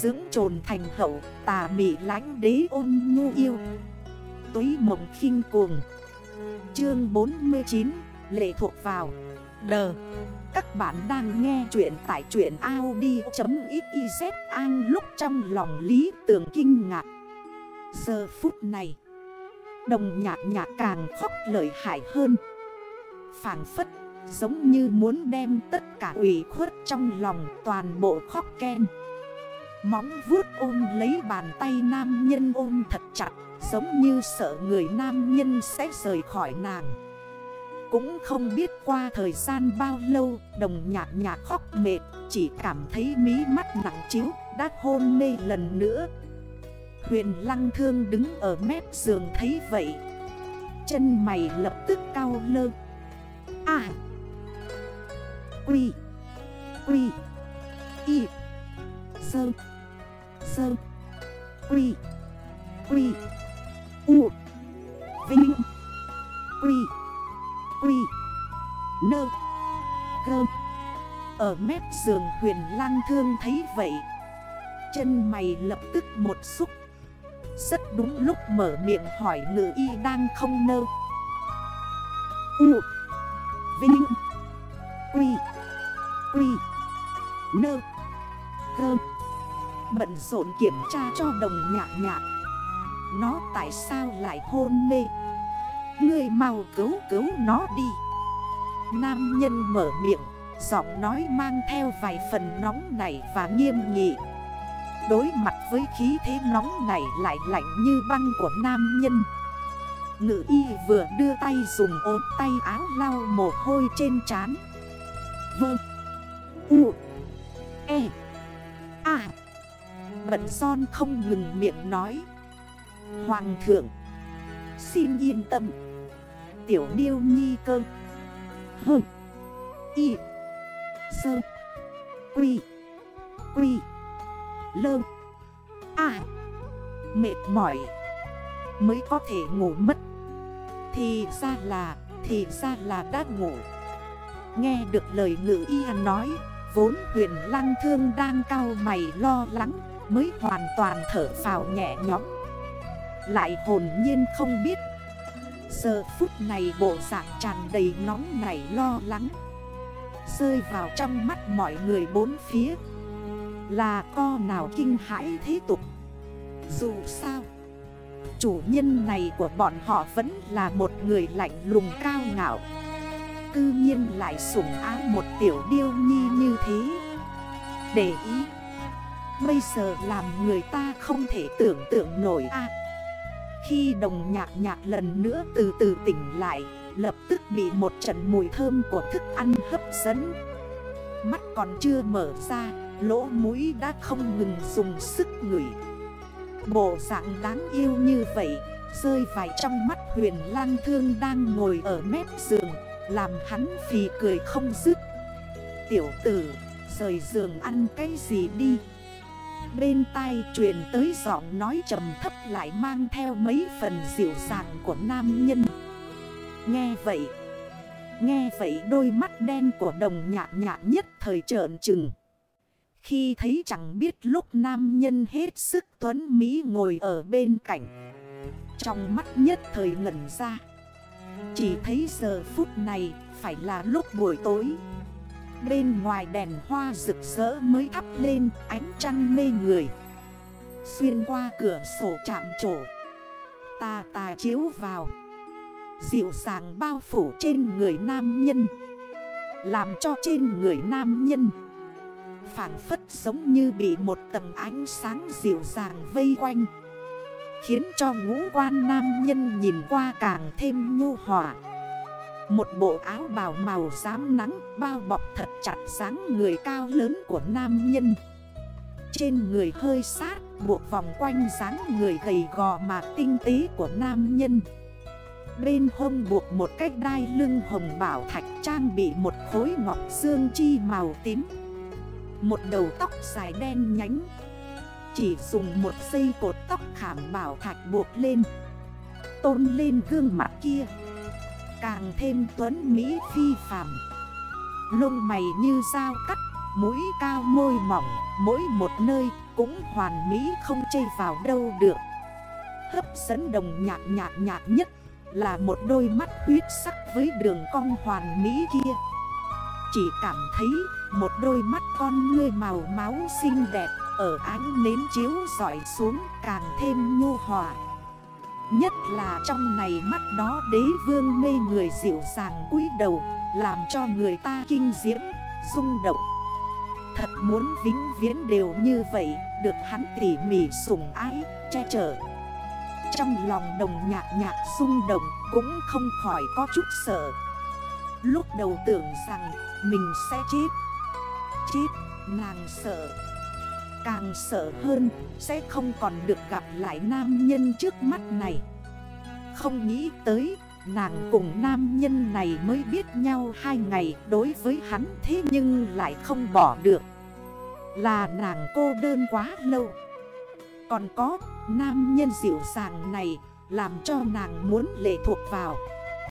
Dưỡng trồn thành hậu, tà mị lánh đế ôn nhu yêu. Túy mộng khinh cuồng. Chương 49 Lệ thuộc vào. Đờ Các bạn đang nghe chuyện tại chuyện Audi.xyz An lúc trong lòng lý tưởng kinh ngạc. Giờ phút này, Đồng nhạc nhạc càng khóc lợi hại hơn. Phản phất giống như muốn đem tất cả ủy khuất trong lòng toàn bộ khóc ken. Móng vuốt ôm lấy bàn tay nam nhân ôm thật chặt, Giống như sợ người nam nhân sẽ rời khỏi nàng. Cũng không biết qua thời gian bao lâu, Đồng nhạc nhạc khóc mệt, Chỉ cảm thấy mí mắt nặng chiếu, Đã hôn mê lần nữa. Huyền lăng thương đứng ở mép giường thấy vậy, Chân mày lập tức cao lơ. À Quy! Quy! Y! Sơ! Sơ Quy. Quy. U. Vinh. Quy. Quy. Nơ. Gơ. Ở mép giường huyền lang thương thấy vậy, Chân mày lập tức một xúc. Rất đúng lúc mở miệng hỏi ngự y đang không nơ. U. Vinh. Quy. Quy. Nơ. Gơ. Bận rộn kiểm tra cho đồng nhạc nhạc Nó tại sao lại hôn mê? Người mau cứu cứu nó đi. Nam nhân mở miệng, Giọng nói mang theo vài phần nóng này và nghiêm nghị. Đối mặt với khí thế nóng này lại lạnh như băng của nam nhân. Ngự y vừa đưa tay dùng ốm tay áo lau mồ hôi trên trán. Vâng. U. Bận son không ngừng miệng nói. Hoàng thượng, Xin yên tâm. Tiểu điêu nhi cơ. Hơ Y. Sơ Quy. Quy. Lơ. À Mệt mỏi. Mới có thể ngủ mất. Thì ra là, Thì ra là đã ngủ. Nghe được lời ngữ y nói, Vốn huyền lăng thương đang cao mày lo lắng. Mới hoàn toàn thở phào nhẹ nhõm. Lại hồn nhiên không biết. Giờ phút này bộ dạng tràn đầy nóng nảy lo lắng. Rơi vào trong mắt mọi người bốn phía. Là co nào kinh hãi thế tục? Dù sao, Chủ nhân này của bọn họ vẫn là một người lạnh lùng cao ngạo. Cư nhiên lại sủng ái một tiểu điêu nhi như thế. Để ý Bây giờ làm người ta không thể tưởng tượng nổi a. Khi đồng nhạc nhạc lần nữa từ từ tỉnh lại, Lập tức bị một trận mùi thơm của thức ăn hấp dẫn. Mắt còn chưa mở ra, Lỗ mũi đã không ngừng dùng sức ngửi. Bộ dạng đáng yêu như vậy, Rơi vài trong mắt huyền lang thương đang ngồi ở mép giường, Làm hắn phì cười không dứt. Tiểu tử, rời giường ăn cái gì đi? Bên tai truyền tới giọng nói trầm thấp lại mang theo mấy phần dịu dàng của nam nhân. Nghe vậy Nghe vậy đôi mắt đen của đồng nhạc nhạc nhất thời trợn trừng. Khi thấy chẳng biết lúc nam nhân hết sức tuấn Mỹ ngồi ở bên cạnh, Trong mắt nhất thời ngẩn ra. Chỉ thấy giờ phút này phải là lúc buổi tối. Bên ngoài đèn hoa rực rỡ mới thắp lên ánh trăng mê người. Xuyên qua cửa sổ chạm trổ. Tà tà chiếu vào. Dịu dàng bao phủ trên người nam nhân. Làm cho trên người nam nhân Phản phất giống như bị một tầng ánh sáng dịu dàng vây quanh, Khiến cho ngũ quan nam nhân nhìn qua càng thêm nhu hòa một bộ áo bào màu xám nắng bao bọc thật chặt dáng người cao lớn của nam nhân. Trên người hơi sát buộc vòng quanh dáng người gầy gò mà tinh tế của nam nhân. Bên hông buộc một cách đai lưng hồng bảo thạch trang bị một khối ngọc xương chi màu tím. Một đầu tóc dài đen nhánh. Chỉ dùng một dây cột tóc khảm bảo thạch buộc lên. Tôn lên gương mặt kia. Càng thêm tuấn Mỹ phi phàm. Lông mày như dao cắt, Mũi cao môi mỏng, Mỗi một nơi Cũng hoàn mỹ không chê vào đâu được. Hấp dẫn đồng nhạc nhạc nhạc nhất Là một đôi mắt huyết sắc với đường cong hoàn mỹ kia. Chỉ cảm thấy một đôi mắt con ngươi màu máu xinh đẹp Ở ánh nến chiếu dọi xuống càng thêm nhu hòa. Nhất là trong này mắt đó đế vương mê người dịu dàng cúi đầu Làm cho người ta kinh diễm, rung động. Thật muốn vĩnh viễn đều như vậy Được hắn tỉ mỉ sủng ái, che chở. Trong lòng đồng nhạc nhạc rung động Cũng không khỏi có chút sợ. Lúc đầu tưởng rằng mình sẽ chết. Chết, nàng sợ. Càng sợ hơn, sẽ không còn được gặp lại nam nhân trước mắt này. Không nghĩ tới, nàng cùng nam nhân này mới biết nhau hai ngày đối với hắn thế nhưng lại không bỏ được. Là nàng cô đơn quá lâu. Còn có, nam nhân dịu dàng này làm cho nàng muốn lệ thuộc vào.